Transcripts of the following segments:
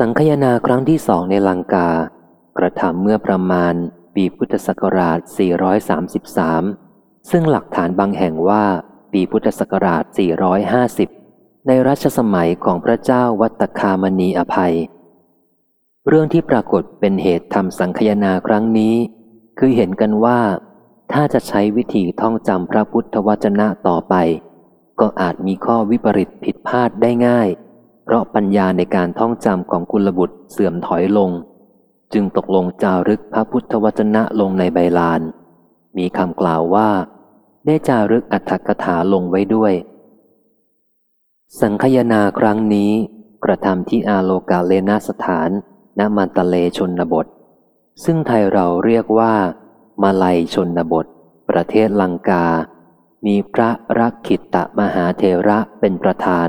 สังคยนาครั้งที่สองในลังกา กระทำเมื่อประมาณปีพุทธศักราช 433 ซึ่งหลักฐานบางแห่งว่าปีพุทธศักราช 450 ในรัชสมัยของพระเจ้าวัตคามณีอภัย เรื่องที่ปรากฏเป็นเหตุทำสังคยนาครั้งนี้ คือเห็นกันว่า ถ้าจะใช้วิธีท่องจำพระพุทธวจนะต่อไป ก็อาจมีข้อวิปริตผิดพลาดได้ง่าย เพราะปัญญาในการท่องจำของกุลบุตรเสื่อมถอยลง จึงตกลงจารึกพระพุทธวจนะลงในใบลาน มีคำกล่าวว่า ได้จารึกอัตถกถาลงไว้ด้วย สังคยนาครั้งนี้กระทำที่อาโลกาเลนาสถานณมันตะเลชนบท ซึ่งไทยเราเรียกว่า มาลัยชนบท ประเทศลังกา มีพระรักขิตตมหาเทระเป็นประธาน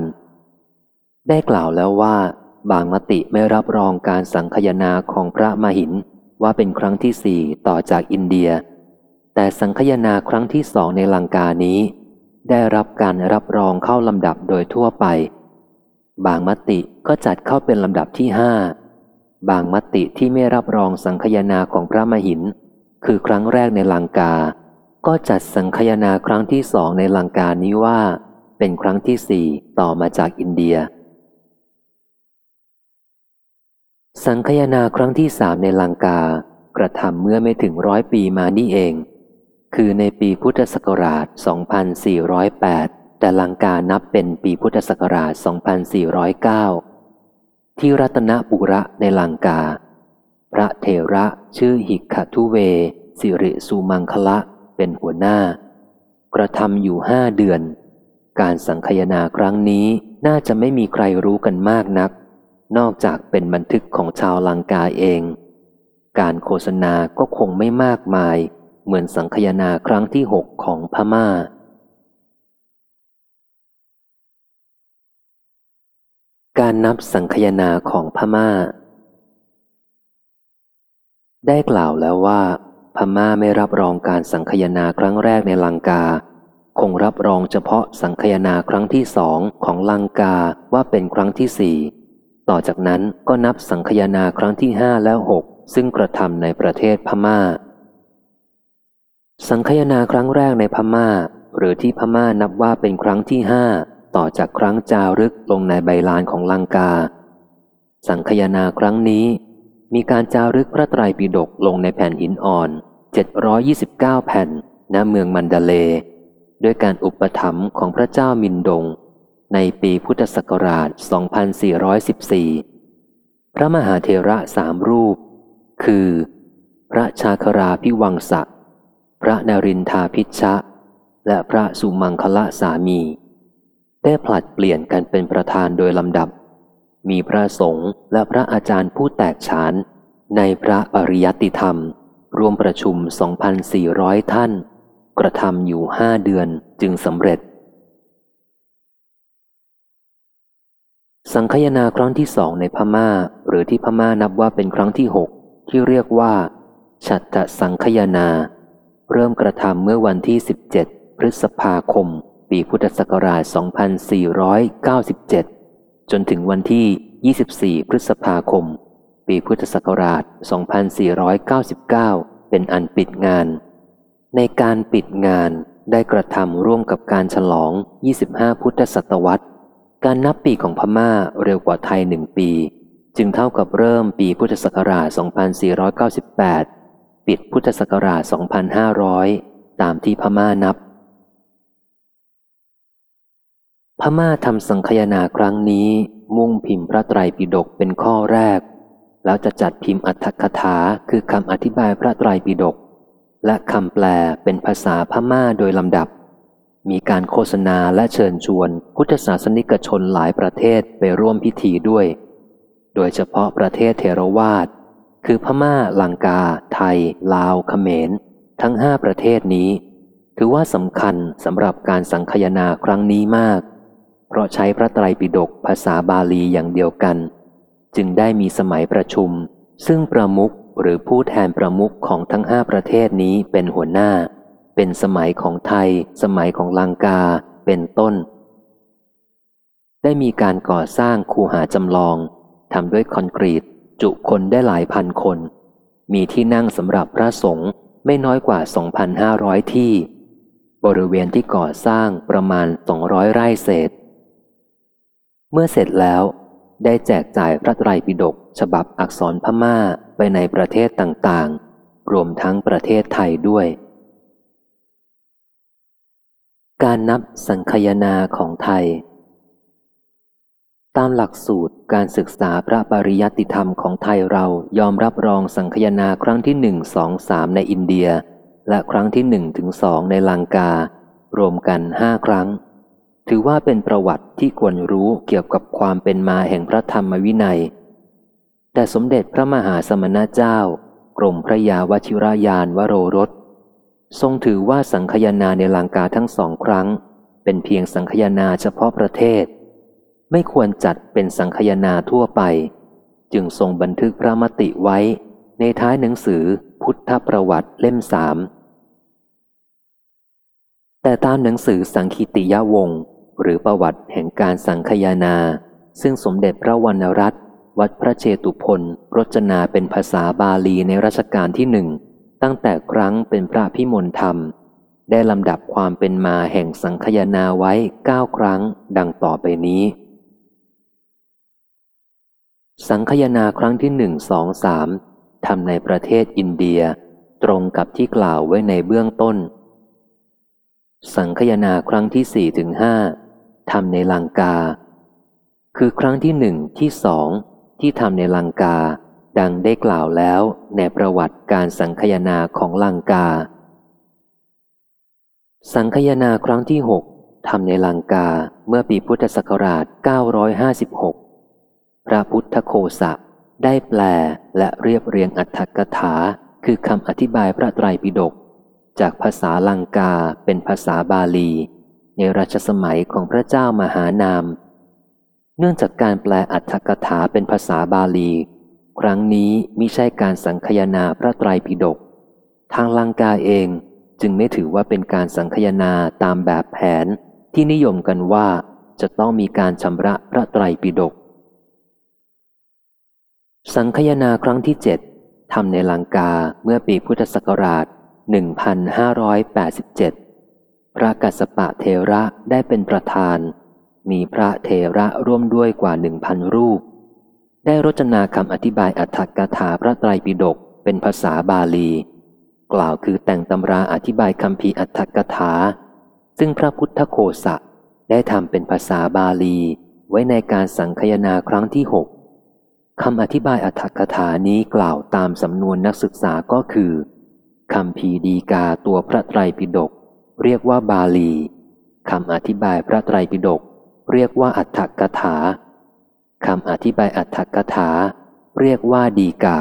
ได้กล่าวแล้วว่า บางมติไม่รับรองการสังคยนาของพระมหินว่าเป็นครั้งที่สี่ต่อจากอินเดีย แต่สังคยนาครั้งที่สองในลังกานี้ ได้รับการรับรองเข้าลำดับโดยทั่วไป บางมติก็จัดเข้าเป็นลำดับที่ห้าบางมติที่ไม่รับรองสังคยนาของพระมหิน คือครั้งแรกในลังกา ก็จัดสังคยนาครั้งที่สองในลังกานี้ว่า เป็นครั้งที่สี่ต่อมาจากอินเดีย สังคยนาครั้งที่สามในลังกากระทำเมื่อไม่ถึงร้อยปีมานี่เอง คือในปีพุทธศักราช 2408 แต่ลังกานับเป็นปีพุทธศักราช 2409 ที่รัตนปุระในลังกา พระเทระชื่อหิกขทุเว สิริสุมังคละเป็นหัวหน้า กระทำอยู่ห้าเดือน การสังคยนาครั้งนี้น่าจะไม่มีใครรู้กันมากนัก นอกจากเป็นบันทึกของชาวลังกาเอง การโฆษณาก็คงไม่มากมาย เหมือนสังคยนาครั้งที่หกของพมา่า การนับสังคยนาของพมา่า ได้กล่าวแล้วว่า พม่าไม่รับรองการสังคยนาครั้งแรกในลังกาคงรับรองเฉพาะสังคยนาครั้งที่สองของลังกาว่าเป็นครั้งที่สี่ ต่อจากนั้นก็นับสังคยนาครั้งที่ห้าแล้วหกซึ่งกระทำในประเทศพมา่า สังคยนาครั้งแรกในพมา่า หรือที่พม่านับว่าเป็นครั้งที่ห้าต่อจากครั้งจารึกลงในใบลานของลังกา สังคยนาครั้งนี้ มีการจารึกพระไตรปิฎกลงในแผ่นหินอ่อน 729 แผ่นณเมืองมันดาเล ด้วยการอุปถัมภ์ของพระเจ้ามินดง ในปีพุทธศักราช 2414 พระมหาเทระสามรูป คือ พระชาคราพิวังศักพระนรินทาพิชะ และพระสุมังคละสามี ได้ผลัดเปลี่ยนกันเป็นประธานโดยลำดับ มีพระสงฆ์และพระอาจารย์ผู้แตกฉานในพระปริยัติธรรม รวมประชุม 2,400 ท่าน กระทำอยู่ห้าเดือนจึงสำเร็จ สังคยนาครั้งที่สองในพมา่า หรือที่พม่านับว่าเป็นครั้งที่หกที่เรียกว่า ฉัตตสังคยนา เริ่มกระทำเมื่อวันที่ 17 พฤษภาคม ปีพุทธศักราช 2497 จนถึงวันที่ 24 พฤษภาคม ปีพุทธศักราช 2499 เป็นอันปิดงาน ในการปิดงานได้กระทำร่วมกับการฉลอง 25 พุทธศตวรรษ การนับปีของพม่าเร็วกว่าไทยหนึ่งปี จึงเท่ากับเริ่มปีพุทธศักราช 2498 ปิดพุทธศักราช 2500 ตามที่พม่านับ พม่าทำสังคยนาครั้งนี้ มุ่งพิมพ์พระไตรปิฎกเป็นข้อแรก แล้วจะจัดพิมพ์อัตถคถาคือคำอธิบายพระไตรปิฎกและคำแปลเป็นภาษาพม่าโดยลำดับ มีการโฆษณาและเชิญชวน พุทธศาสนิกชนหลายประเทศไปร่วมพิธีด้วย โดยเฉพาะประเทศเทรวาสคือพม่าลังกา ไทย ลาวเขมร ทั้งห้าประเทศนี้ ถือว่าสำคัญสำหรับการสังคยนาครั้งนี้มาก เพราะใช้พระไตรปิฎกภาษาบาลีอย่างเดียวกัน จึงได้มีสมัยประชุม ซึ่งประมุขหรือผู้แทนประมุขของทั้งห้าประเทศนี้เป็นหัวหน้า เป็นสมัยของไทย สมัยของลังกา เป็นต้น ได้มีการก่อสร้างคูหาจำลองทำด้วยคอนกรีต จุคนได้หลายพันคน มีที่นั่งสำหรับพระสงฆ์ไม่น้อยกว่า 2,500 ที่ บริเวณที่ก่อสร้างประมาณ 200 ไร่เศษ เมื่อเสร็จแล้วได้แจกจ่ายพระไตรปิฎกฉบับอักษรพม่าไปในประเทศต่างๆ รวมทั้งประเทศไทยด้วย การนับสังคยนาของไทย ตามหลักสูตรการศึกษาพระปริยัติธรรมของไทยเรายอมรับรองสังคยนาครั้งที่หนึ่งสองสามในอินเดีย และครั้งที่หนึ่งถึงสองในลังกา รวมกันห้าครั้ง ถือว่าเป็นประวัติที่ควรรู้เกี่ยวกับความเป็นมาแห่งพระธรรมวินัย แต่สมเด็จพระมหาสมณเจ้ากรมพระยาวชิรายานวโรรส ทรงถือว่าสังคยนาในลังกาทั้งสองครั้ง เป็นเพียงสังคยนาเฉพาะประเทศ ไม่ควรจัดเป็นสังคยนาทั่วไป จึงทรงบันทึกพระมติไว้ในท้ายหนังสือพุทธประวัติเล่มสามแต่ตามหนังสือสังคีติยวงศ์หรือประวัติแห่งการสังคยนา ซึ่งสมเด็จพระวรรณรัตน์วัดพระเชตุพนรจนาเป็นภาษาบาลีในรัชกาลที่หนึ่ง ตั้งแต่ครั้งเป็นพระพิมลธรรม ได้ลำดับความเป็นมาแห่งสังคยนาไว้เก้าครั้งดังต่อไปนี้ สังคยนาครั้งที่หนึ่งสองสามทำในประเทศอินเดีย ตรงกับที่กล่าวไว้ในเบื้องต้น สังคยนาครั้งที่สี่ถึงห้าทำในลังกา คือครั้งที่หนึ่งที่สองที่ทำในลังกา ดังได้กล่าวแล้วในประวัติการสังคยนาของลังกา สังคยนาครั้งที่หกทำในลังกาเมื่อปีพุทธศักราช 956 พระพุทธโคสะได้แปลและเรียบเรียงอัตถกถา คือคำอธิบายพระไตรปิฎกจากภาษาลังกาเป็นภาษาบาลี ในรัชสมัยของพระเจ้ามหานาม เนื่องจากการแปลอัตถกถาเป็นภาษาบาลี ครั้งนี้มิใช่การสังคยนาพระไตรปิฎกทางลังกาเองจึงไม่ถือว่าเป็นการสังคยนาตามแบบแผนที่นิยมกันว่าจะต้องมีการชำระพระไตรปิฎกสังคยนาครั้งที่เจ็ดทำในลังกาเมื่อปีพุทธศักราช 1587 พระกัสสปะเทระได้เป็นประธาน มีพระเทระร่วมด้วยกว่าหนึ่งพันรูป ได้รจนาคำอธิบายอัตถกถาพระไตรปิฎกเป็นภาษาบาลี กล่าวคือแต่งตำราอธิบายคำพีอัตถกถา ซึ่งพระพุทธโคสะได้ทำเป็นภาษาบาลี ไว้ในการสังคยนาครั้งที่หกคำอธิบายอัตถกถานี้กล่าวตามสำนวนนักศึกษาก็คือคำพีดีกาตัวพระไตรปิฎกเรียกว่าบาลีคำอธิบายพระไตรปิฎกเรียกว่าอัตถกถา คำอธิบายอัตถกถา เรียกว่าดีกา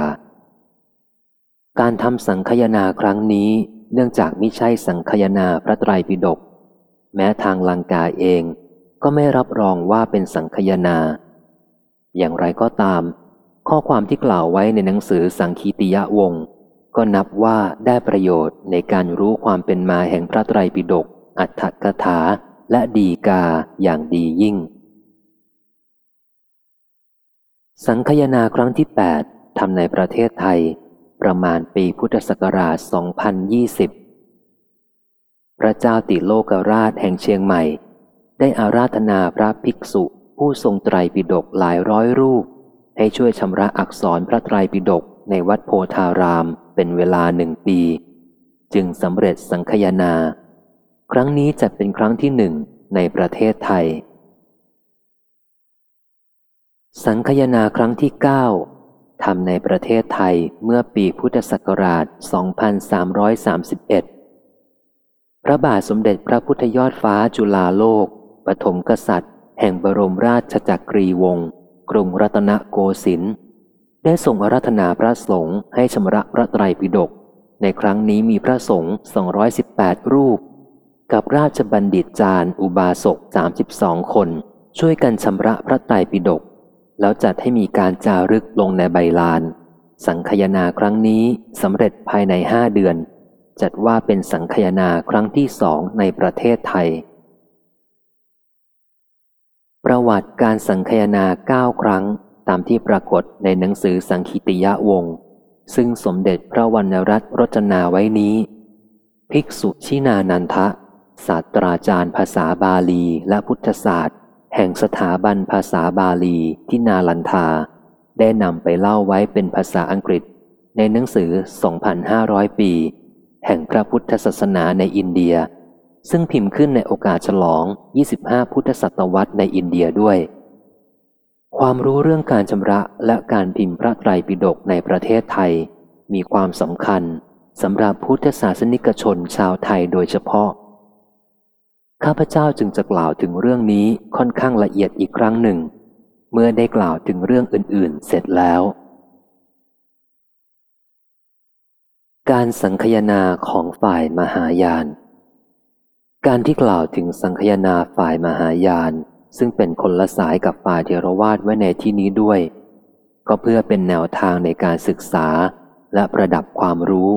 การทำสังคยนาครั้งนี้เนื่องจากไมิใช่สังคยนาพระไตรปิฎกแม้ทางลังกาเองก็ไม่รับรองว่าเป็นสังคยนา อย่างไรก็ตาม ข้อความที่กล่าวไว้ในหนังสือสังคีติยวงศ์ก็นับว่าได้ประโยชน์ในการรู้ความเป็นมาแห่งพระไตรปิฎกอัตถกถาและดีกาอย่างดียิ่ง สังคยนาครั้งที่ 8 ทำในประเทศไทย ประมาณปีพุทธศักราช 2020 พระเจ้าติโลกราชแห่งเชียงใหม่ ได้อาราธนาพระภิกษุผู้ทรงไตรปิฎกหลายร้อยรูป ให้ช่วยชำระอักษรพระไตรปิฎกในวัดโพธารามเป็นเวลาหนึ่งปี จึงสำเร็จสังคยนา ครั้งนี้จะเป็นครั้งที่หนึ่งในประเทศไทย สังคยนาครั้งที่เก้าทำในประเทศไทยเมื่อปีพุทธศักราช 2331 พระบาทสมเด็จพระพุทธยอดฟ้าจุฬาโลก ปฐมกษัตริย์ แห่งบรมราชจักรีวงศ์กรุงรัตนโกสินทร์ได้ส่งอาราธนาพระสงฆ์ให้ชำระพระไตรปิฎกในครั้งนี้มีพระสงฆ์218 รูป กับราชบัณฑิตจารย์อุบาสก 32 คน ช่วยกันชำระพระไตรปิฎก แล้วจัดให้มีการจารึกลงในใบลาน สังคยนาครั้งนี้สำเร็จภายในห้าเดือน จัดว่าเป็นสังคยนาครั้งที่สองในประเทศไทย ประวัติการสังคยนาเก้าครั้งตามที่ปรากฏในหนังสือสังคิติยะวงศ์ซึ่งสมเด็จพระวรรณรัตน์รจนาไว้นี้ ภิกษุชินานันทะศาสตราจารย์ภาษาบาลีและพุทธศาสตร์ แห่งสถาบันภาษาบาลีที่นาลันทา ได้นำไปเล่าไว้เป็นภาษาอังกฤษ ในหนังสือ 2,500 ปี แห่งพระพุทธศาสนาในอินเดีย ซึ่งพิมพ์ขึ้นในโอกาสฉลอง 25 พุทธศตวรรษในอินเดียด้วย ความรู้เรื่องการชำระและการพิมพ์พระไตรปิฎกในประเทศไทย มีความสำคัญสำหรับพุทธศาสนิกชนชาวไทยโดยเฉพาะ ข้าพเจ้าจึงจะกล่าวถึงเรื่องนี้ค่อนข้างละเอียดอีกครั้งหนึ่ง เมื่อได้กล่าวถึงเรื่องอื่น ๆ เสร็จแล้ว การสังคยนาของฝ่ายมหายาน การที่กล่าวถึงสังคยนาฝ่ายมหายาน ซึ่งเป็นคนละสายกับฝ่ายเทรวาสไว้ในที่นี้ด้วย ก็เพื่อเป็นแนวทางในการศึกษาและประดับความรู้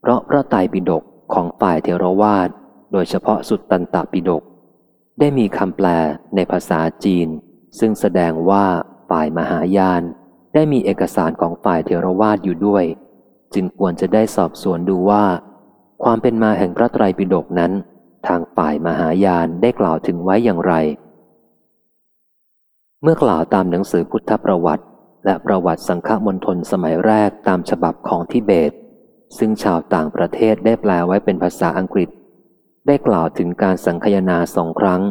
เพราะพระไตรปิฎกของฝ่ายเทรวาส โดยเฉพาะสุดตันตปิฎกได้มีคำแปลในภาษาจีน ซึ่งแสดงว่าฝ่ายมหายาน ได้มีเอกสารของฝ่ายเทรวาสอยู่ด้วย จึงควรจะได้สอบสวนดูว่า ความเป็นมาแห่งพระไตรปิฎกนั้น ทางฝ่ายมหายานได้กล่าวถึงไว้อย่างไร เมื่อกล่าวตามหนังสือพุทธประวัติ และประวัติสังฆมณฑลสมัยแรกตามฉบับของทิเบต ซึ่งชาวต่างประเทศได้แปลไว้เป็นภาษาอังกฤษ ได้กล่าวถึงการสังคยนาสองครั้ง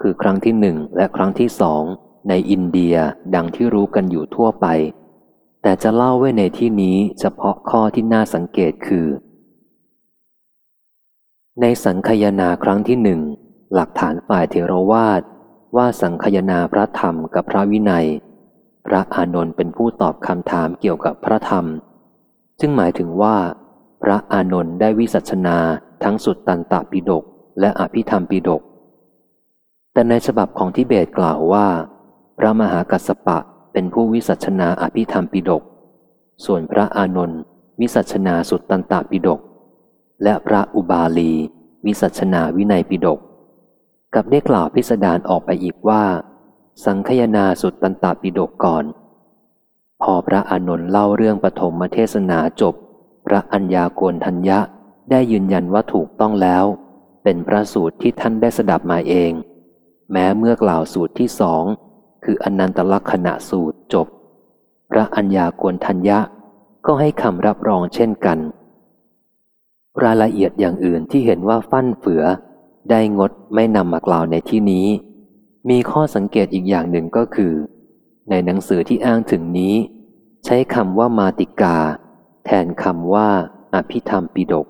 คือครั้งที่หนึ่งและครั้งที่สองในอินเดียดังที่รู้กันอยู่ทั่วไป แต่จะเล่าไว้ในที่นี้เฉพาะข้อที่น่าสังเกตคือ ในสังคยนาครั้งที่หนึ่งหลักฐานฝ่ายเทรวาสว่าสังคยนาพระธรรมกับพระวินัย พระอานนท์เป็นผู้ตอบคำถามเกี่ยวกับพระธรรม ซึ่งหมายถึงว่า พระอานนท์ได้วิสัชนา ทั้งสุดตันตปิฎกและอภิธรรมปิฎกแต่ในฉบับของทิเบตกล่าวว่า พระมหากัสสปะเป็นผู้วิสัชนาอภิธรรมปิฎกส่วนพระอานนท์วิสัชนาสุดตันตปิฎกและพระอุบาลี วิสัชนาวินัยปิฎกกับได้กล่าวพิสดารออกไปอีกว่า สังคยนาสุดตันตปิฎกก่อน พอพระอานนท์เล่าเรื่องปฐมเทศนาจบ พระอัญญาโกณทัญญะ ได้ยืนยันว่าถูกต้องแล้ว เป็นพระสูตรที่ท่านได้สดับมาเอง แม้เมื่อกล่าวสูตรที่สองคืออนันตลักษณะสูตรจบ พระอัญญาโกณทัญญะก็ให้คำรับรองเช่นกัน รายละเอียดอย่างอื่นที่เห็นว่าฟั่นเฟือ ได้งดไม่นำมากล่าวในที่นี้ มีข้อสังเกตอีกอย่างหนึ่งก็คือ ในหนังสือที่อ้างถึงนี้ ใช้คำว่ามาติกา แทนคำว่าอภิธรรมปิฎก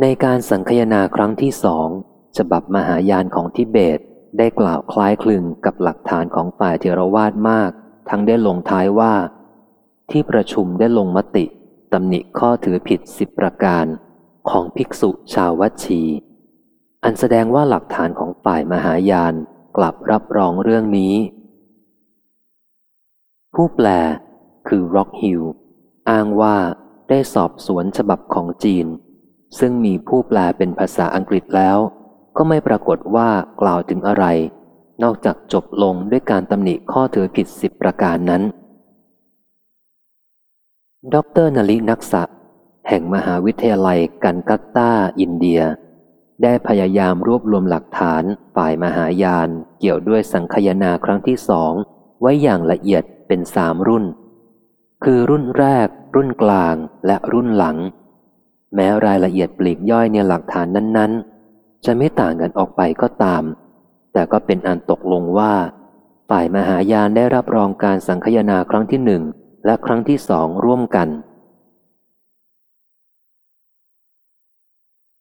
ในการสังคยนาครั้งที่สองฉบับมหายานของทิเบต ได้กล่าวคล้ายคลึงกับหลักฐานของฝ่ายเทรวาสมาก ทั้งได้ลงท้ายว่า ที่ประชุมได้ลงมติตำหนิข้อถือผิดสิบประการของภิกษุชาววัชี อันแสดงว่าหลักฐานของฝ่ายมหายานกลับรับรองเรื่องนี้ ผู้แปลคือร็อกฮิลอ้างว่าได้สอบสวนฉบับของจีน ซึ่งมีผู้แปลเป็นภาษาอังกฤษแล้ว ก็ไม่ปรากฏว่ากล่าวถึงอะไร นอกจากจบลงด้วยการตำหนิข้อถือผิดสิบประการนั้น ดรนลินักษะแห่งมหาวิทยาลัยกันกัตตาอินเดีย ได้พยายามรวบรวมหลักฐานฝ่ายมหายาน เกี่ยวด้วยสังคยนาครั้งที่สองไว้อย่างละเอียดเป็นสามรุ่น คือรุ่นแรก รุ่นกลางและรุ่นหลัง แม้รายละเอียดปลีกย่อยในหลักฐานนั้นๆ จะไม่ต่างกันออกไปก็ตาม แต่ก็เป็นอันตกลงว่า ฝ่ายมหายานได้รับรองการสังคยนาครั้งที่หนึ่งและครั้งที่สองร่วมกัน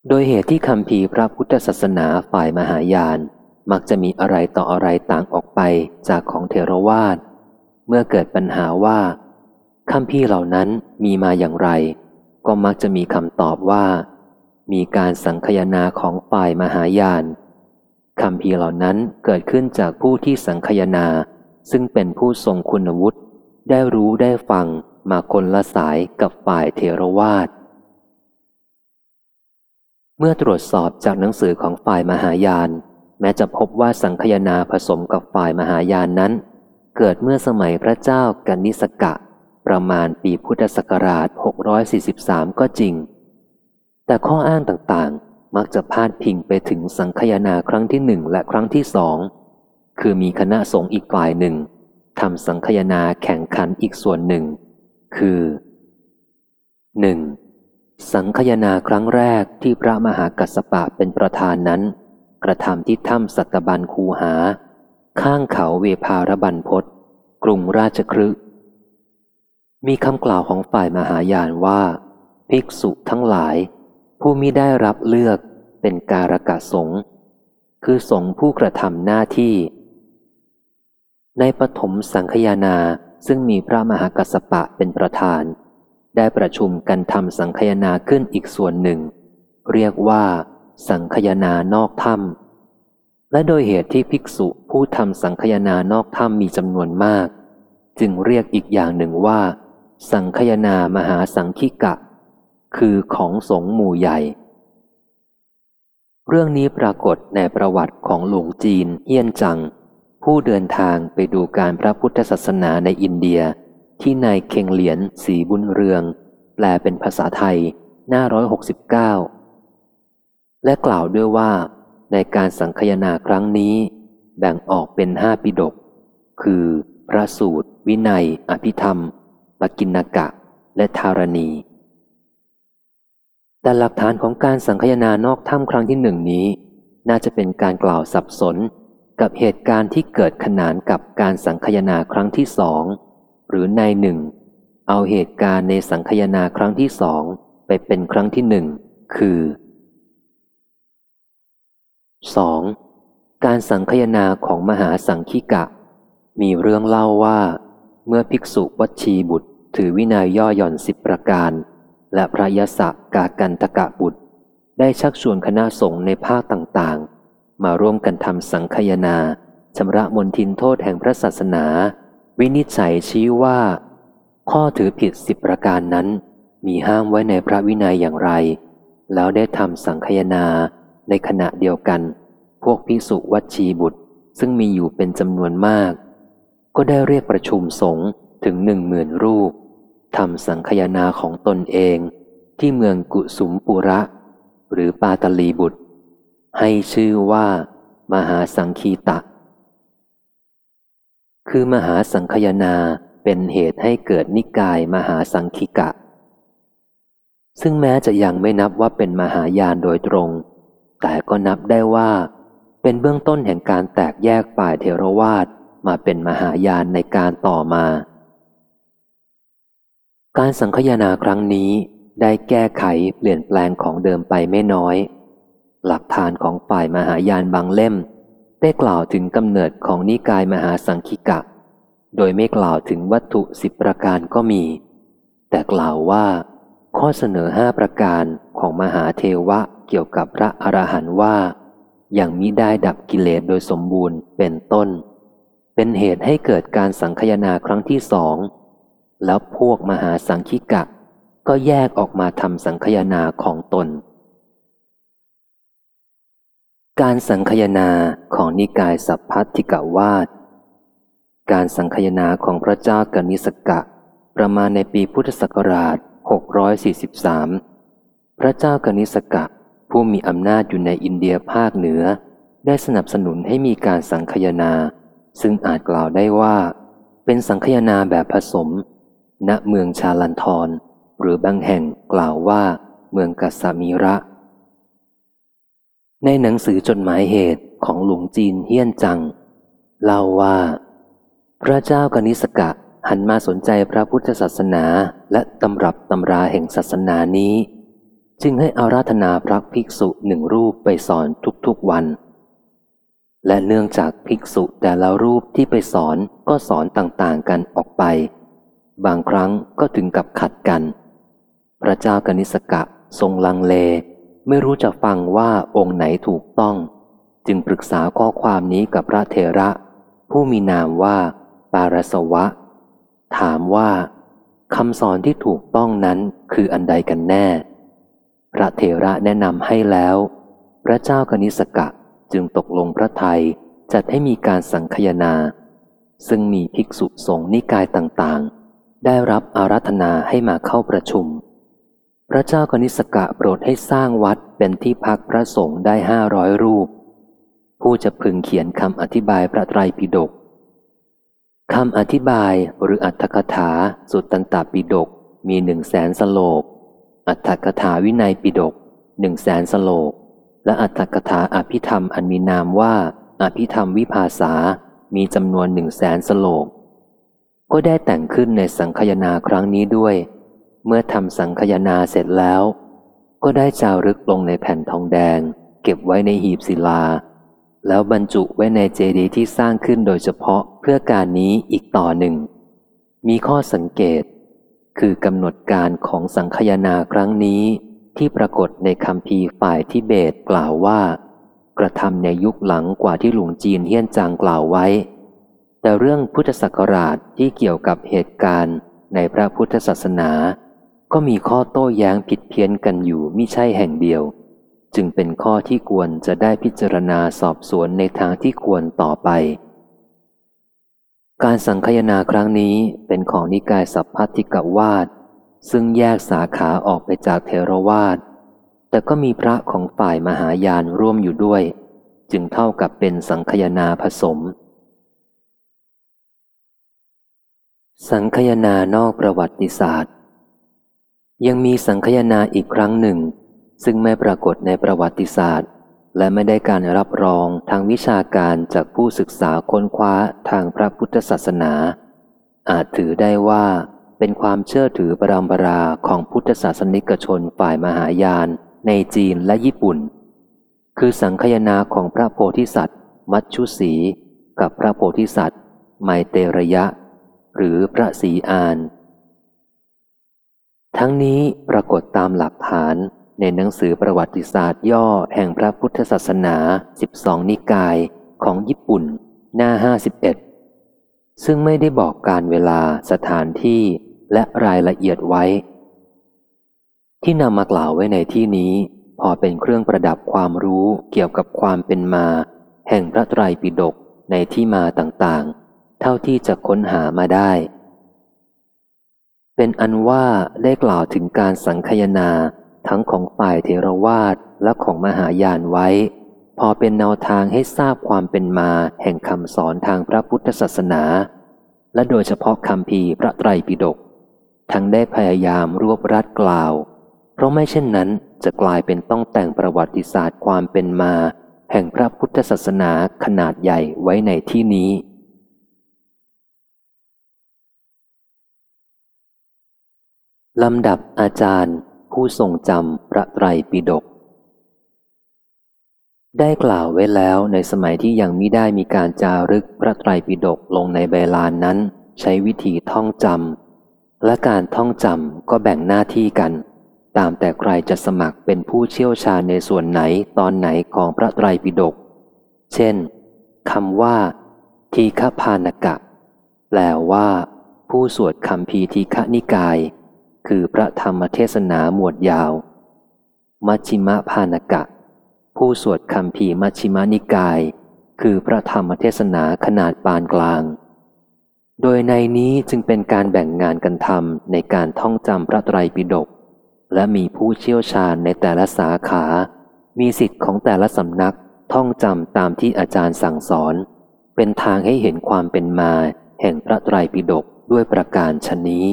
โดยเหตุที่คำพีพระพุทธศาสนาฝ่ายมหายาน มักจะมีอะไรต่ออะไรต่างออกไปจากของเทรวาสเมื่อเกิดปัญหาว่าคำพีเหล่านั้นมีมาอย่างไร ก็มักจะมีคำตอบว่า มีการสังคยนาของฝ่ายมหายานคำพีเหล่านั้นเกิดขึ้นจากผู้ที่สังคยนา ซึ่งเป็นผู้ทรงคุณวุฒิได้รู้ได้ฟังมาคนละสายกับฝ่ายเทรวาสเมื่อตรวจสอบจากหนังสือของฝ่ายมหายาน แม้จะพบว่าสังคยนาผสมกับฝ่ายมหายานนั้น เกิดเมื่อสมัยพระเจ้ากันนิสกะ ประมาณปีพุทธศักราช 643 ก็จริง แต่ข้ออ้างต่างๆ มักจะพาดพิงไปถึงสังคยนาครั้งที่หนึ่งและครั้งที่สอง คือมีคณะสงฆ์อีกฝ่ายหนึ่งทำสังคยนาแข่งขันอีกส่วนหนึ่ง คือ 1. สังคยนาครั้งแรกที่พระมหากัสปะเป็นประธานนั้น กระทำที่ถ้ำสัตบันคูหา ข้างเขาเวพารบันพศกรุงราชครึ มีคำกล่าวของฝ่ายมหายานว่า ภิกษุทั้งหลาย ผู้มิได้รับเลือกเป็นการกะสงคือสงผู้กระทำหน้าที่ ในปฐมสังคยานาซึ่งมีพระมหากัสสปะเป็นประธาน ได้ประชุมกันทำสังคยนาขึ้นอีกส่วนหนึ่ง เรียกว่าสังคยนานอกถ้ำและโดยเหตุที่ภิกษุผู้ทำสังคยนานอกถ้ำมีจำนวนมาก จึงเรียกอีกอย่างหนึ่งว่า สังคยนามหาสังคิกะ คือของสงหมู่ใหญ่ เรื่องนี้ปรากฏในประวัติของหลวงจีนเฮียนจัง ผู้เดินทางไปดูการพระพุทธศาสนาในอินเดีย ที่นายเคงเหลียนสีบุญเรือง แปลเป็นภาษาไทย หน้าร้อยหกสิบเก้าและกล่าวด้วยว่า ในการสังคยนาครั้งนี้ แบ่งออกเป็นห้าปิดก คือ พระสูตร วินัย อภิธรรม ปกินกะ และธารณี แต่หลักฐานของการสังคยนานอกถ้ำครั้งที่หนึ่งนี้ น่าจะเป็นการกล่าวสับสนกับเหตุการณ์ที่เกิดขนานกับการสังคยนาครั้งที่สองหรือในหนึ่งเอาเหตุการณ์ในสังคยนาครั้งที่สองไปเป็นครั้งที่หนึ่งคือ 2. การสังคยนาของมหาสังคิกะ มีเรื่องเล่าว่า เมื่อภิกษุวัชีบุตร ถือวินัยย่อหย่อนสิบประการ และพระยศกากันตกะบุตร ได้ชักชวนคณะสงฆ์ในภาคต่างๆ มาร่วมกันทำสังคยนาชำระมนทินโทษแห่งพระศาสนา วินิจฉัยชี้ว่า ข้อถือผิดสิบประการนั้น มีห้ามไว้ในพระวินัยอย่างไร แล้วได้ทำสังคยนาในขณะเดียวกัน พวกพิสุวัชีบุตร ซึ่งมีอยู่เป็นจำนวนมาก ก็ได้เรียกประชุมสงฆ์ถึงหนึ่งหมื่นรูป ทำสังคยนาของตนเองที่เมืองกุสุมปุระ หรือปาตลีบุตร ให้ชื่อว่า มหาสังคีตะ คือมหาสังคยนาเป็นเหตุให้เกิดนิกายมหาสังคิกะ ซึ่งแม้จะยังไม่นับว่าเป็นมหายานโดยตรง แต่ก็นับได้ว่า เป็นเบื้องต้นแห่งการแตกแยกฝ่ายเทรวาสมาเป็นมหายานในการต่อมา การสังคยนาครั้งนี้ได้แก้ไขเปลี่ยนแปลงของเดิมไปไม่น้อย หลักฐานของฝ่ายมหายานบางเล่ม ได้กล่าวถึงกำเนิดของนิกายมหาสังคิกะ โดยไม่กล่าวถึงวัตถุสิบประการก็มี แต่กล่าวว่า ข้อเสนอห้าประการของมหาเทวะเกี่ยวกับพระอรหันต์ว่า อย่างมิได้ดับกิเลสโดยสมบูรณ์เป็นต้น เป็นเหตุให้เกิดการสังคยนาครั้งที่สอง แล้วพวกมหาสังคิกะก็แยกออกมาทำสังคยนาของตน การสังคยนาของนิกายสัพพัทธิกวาดการสังคยนาของพระเจ้ากนิสกะ ประมาณในปีพุทธศักราช 643 พระเจ้ากนิสกะผู้มีอำนาจอยู่ในอินเดียภาคเหนือ ได้สนับสนุนให้มีการสังคยนา ซึ่งอาจกล่าวได้ว่า เป็นสังคยนาแบบผสม ณเมืองชาลันทรหรือบางแห่งกล่าวว่า เมืองกัสมีระ ในหนังสือจดหมายเหตุของหลวงจีนเฮียนจัง เล่าว่า พระเจ้ากนิสกะหันมาสนใจพระพุทธศาสนาและตำรับตำราแห่งศาสนานี้ จึงให้อาราธนาพระภิกษุหนึ่งรูปไปสอนทุกๆวัน และเนื่องจากภิกษุแต่ละรูปที่ไปสอนก็สอนต่างๆกันออกไป บางครั้งก็ถึงกับขัดกัน พระเจ้ากนิสกะทรงลังเล ไม่รู้จะฟังว่าองค์ไหนถูกต้อง จึงปรึกษาข้อความนี้กับพระเทระ ผู้มีนามว่า ปารสวะ ถามว่าคำสอนที่ถูกต้องนั้นคืออันใดกันแน่ พระเทระแนะนำให้แล้ว พระเจ้ากนิสกะจึงตกลงพระไทยจัดให้มีการสังคยนา ซึ่งมีภิกษุสงฆ์นิกายต่างๆ ได้รับอารัธนาให้มาเข้าประชุม พระเจ้ากนิสกะโปรดให้สร้างวัดเป็นที่พักพระสงฆ์ได้ห้าร้อยรูป ผู้จะพึงเขียนคำอธิบายพระไตรปิฎกคำอธิบายหรืออัตถกถาสุตตันตปิฎกมีหนึ่งแสนสโลก อัตถกถาวินัยปิฎกหนึ่งแสนสโลก และอัตถกถาอภิธรรมอันมีนามว่า อภิธรรมวิภาษามีจำนวนหนึ่งแสนสโลก ก็ได้แต่งขึ้นในสังคยนาครั้งนี้ด้วย เมื่อทำสังคยนาเสร็จแล้ว ก็ได้จารึกลงในแผ่นทองแดง เก็บไว้ในหีบศิลา แล้วบรรจุไว้ในเจดีย์ที่สร้างขึ้นโดยเฉพาะเพื่อการนี้อีกต่อหนึ่ง มีข้อสังเกต คือกำหนดการของสังคยนาครั้งนี้ที่ปรากฏในคำพีฝ่ายทิเบตกล่าวว่า กระทำในยุคหลังกว่าที่หลวงจีนเฮี้ยนจางกล่าวไว้ แต่เรื่องพุทธศักราชที่เกี่ยวกับเหตุการณ์ในพระพุทธศาสนา ก็มีข้อโต้แย้งผิดเพี้ยนกันอยู่มิใช่แห่งเดียว จึงเป็นข้อที่ควรจะได้พิจารณาสอบสวนในทางที่ควรต่อไป การสังคยนาครั้งนี้เป็นของนิกายสัพพัทธิกวาดซึ่งแยกสาขาออกไปจากเทรวาสแต่ก็มีพระของฝ่ายมหายานร่วมอยู่ด้วย จึงเท่ากับเป็นสังคยนาผสม สังคยนานอกประวัติศาสตร์ ยังมีสังคยนาอีกครั้งหนึ่ง ซึ่งไม่ปรากฏในประวัติศาสตร์ และไม่ได้การรับรองทางวิชาการจากผู้ศึกษาค้นคว้าทางพระพุทธศาสนา อาจถือได้ว่าเป็นความเชื่อถือปรามปราของพุทธศาสนิกชนฝ่ายมหายาน ในจีนและญี่ปุ่น คือสังคยนาของพระโพธิสัตว์ มัชชุสี กับพระโพธิสัตว์ ไมเตระยะ หรือพระศรีอาน ทั้งนี้ปรากฏตามหลักฐานในหนังสือประวัติศาสตร์ย่อแห่งพระพุทธศาสนา 12 นิกายของญี่ปุ่น หน้า 51 ซึ่งไม่ได้บอกการเวลาสถานที่และรายละเอียดไว้ ที่นำมากล่าวไว้ในที่นี้ พอเป็นเครื่องประดับความรู้เกี่ยวกับความเป็นมา แห่งพระไตรปิฎกในที่มาต่างๆ เท่าที่จะค้นหามาได้ เป็นอันว่าได้กล่าวถึงการสังคยนาทั้งของฝ่ายเทรวาสและของมหายานไว้ พอเป็นแนวทางให้ทราบความเป็นมาแห่งคำสอนทางพระพุทธศาสนา และโดยเฉพาะคำพีพระไตรปิฎกทั้งได้พยายามรวบรัดกล่าว เพราะไม่เช่นนั้นจะกลายเป็นต้องแต่งประวัติศาสตร์ความเป็นมา แห่งพระพุทธศาสนาขนาดใหญ่ไว้ในที่นี้ ลำดับอาจารย์ผู้ทรงจำพระไตรปิฎกได้กล่าวไว้แล้วในสมัยที่ยังมิได้มีการจารึกพระไตรปิฎกลงในใบลานนั้น ใช้วิธีท่องจำและการท่องจำก็แบ่งหน้าที่กัน ตามแต่ใครจะสมัครเป็นผู้เชี่ยวชาญในส่วนไหนตอนไหนของพระไตรปิฎกเช่นคำว่า ทีฆพานกะ แปลว่า ผู้สวดคำพีทีฆนิกาย คือพระธรรมเทศนาหมวดยาว มัชชิมะพานกะ ผู้สวดคำพีมัชชิมานิกาย คือพระธรรมเทศนาขนาดปานกลาง โดยในนี้จึงเป็นการแบ่งงานกันทำในการท่องจำพระไตรปิฎกและมีผู้เชี่ยวชาญในแต่ละสาขา มีสิทธิ์ของแต่ละสำนักท่องจำตามที่อาจารย์สั่งสอน เป็นทางให้เห็นความเป็นมา แห่งพระไตรปิฎกด้วยประการชนนี้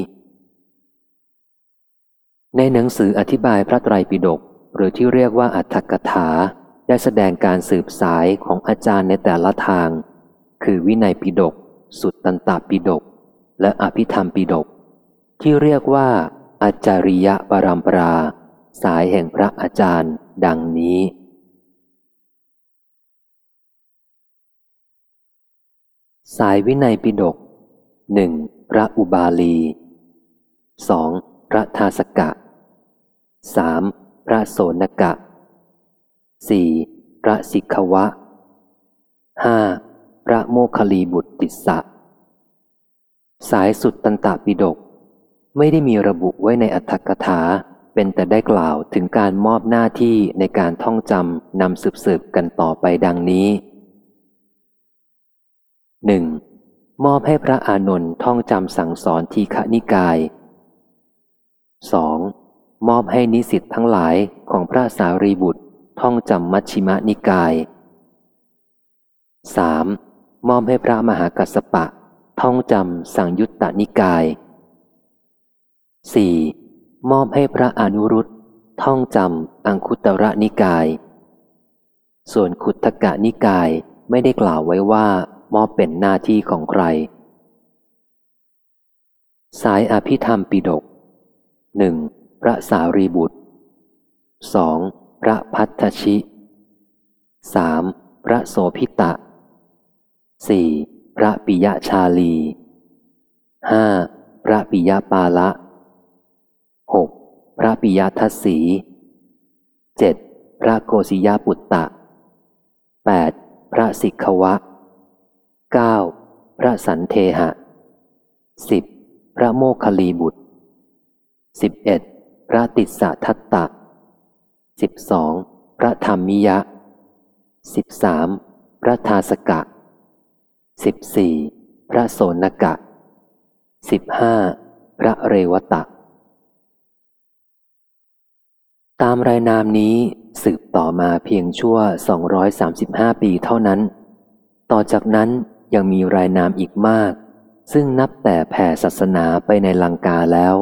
ในหนังสืออธิบายพระไตรปิฎกหรือที่เรียกว่าอัตถกถา ได้แสดงการสืบสายของอาจารย์ในแต่ละทาง คือวินัยปิฎกสุดตันตปิฎกและอภิธรรมปิฎกที่เรียกว่า อาจาริยะปรามปรา สายแห่งพระอาจารย์ ดังนี้ สายวินัยปิฎกหนึ่งพระอุบาลีสอง พระทาสกะสามพระโสนกะสี่พระสิกขวะห้าพระโมคคลีบุตรติสสะ สายสุดตันตปิฎกไม่ได้มีระบุไว้ในอัตถกถา เป็นแต่ได้กล่าวถึงการมอบหน้าที่ในการท่องจำนำสืบสืบกันต่อไปดังนี้ 1. มอบให้พระอานนท์ท่องจำสั่งสอนทีฆนิกาย 2. มอบให้นิสิตทั้งหลายของพระสารีบุตรท่องจำมัชชิมนิกาย 3. มอบให้พระมหากัสสปะ ท่องจำสังยุตตนิกาย 4. มอบให้พระอนุรุตท่องจำอังคุตระนิกาย ส่วนขุทกะนิกายไม่ได้กล่าวไว้ว่ามอบเป็นหน้าที่ของใคร สายอภิธรรมปิดก หนึ่งพระสารีบุตรสองพระพัทธชิสามพระโสพิตะสี่พระปิยชาลีห้าพระปิยปาละหกพระปิยทัศสีเจ็ดพระโกศิยาปุตตะแปดพระสิกขวะเก้าพระสันเทหะสิบพระโมคคลีบุตร สิบเอ็ดพระติสสะทัตตะสิบสองพระธรรมิยะสิบสามพระทาสกะสิบสี่พระโสนกะสิบห้าพระเรวตะ ตามรายนามนี้สืบต่อมาเพียงชั่ว 235 ปีเท่านั้น ต่อจากนั้นยังมีรายนามอีกมาก ซึ่งนับแต่แผ่ศาสนาไปในลังกาแล้ว